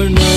never know.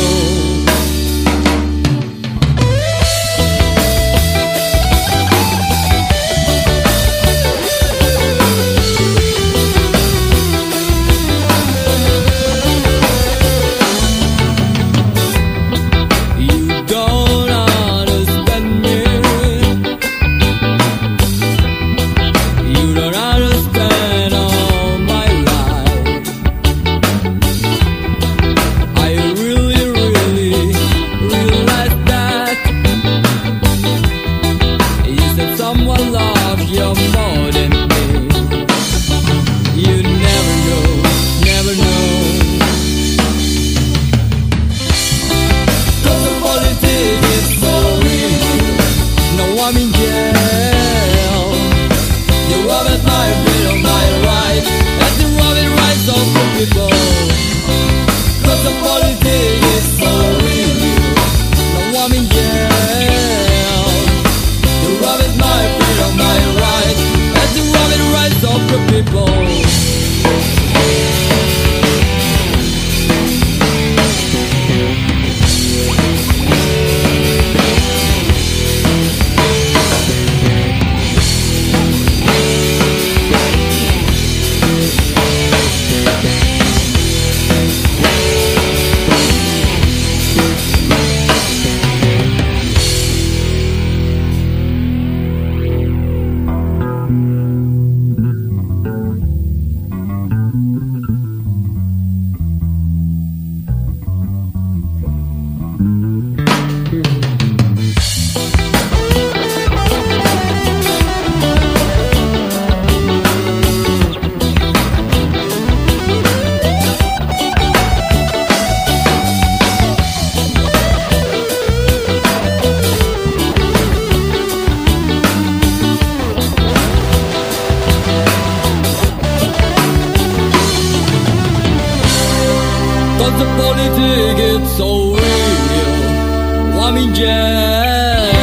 Cause the politics is so real. I'm in jail.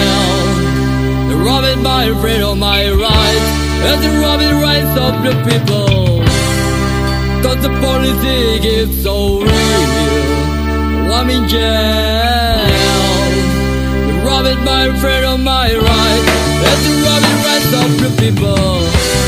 They're robbing my freedom, my rights. And they're robbing rights of the people. Cause the politics is so real. I'm in jail. They're robbing my freedom, my rights. And they're robbing rights of the people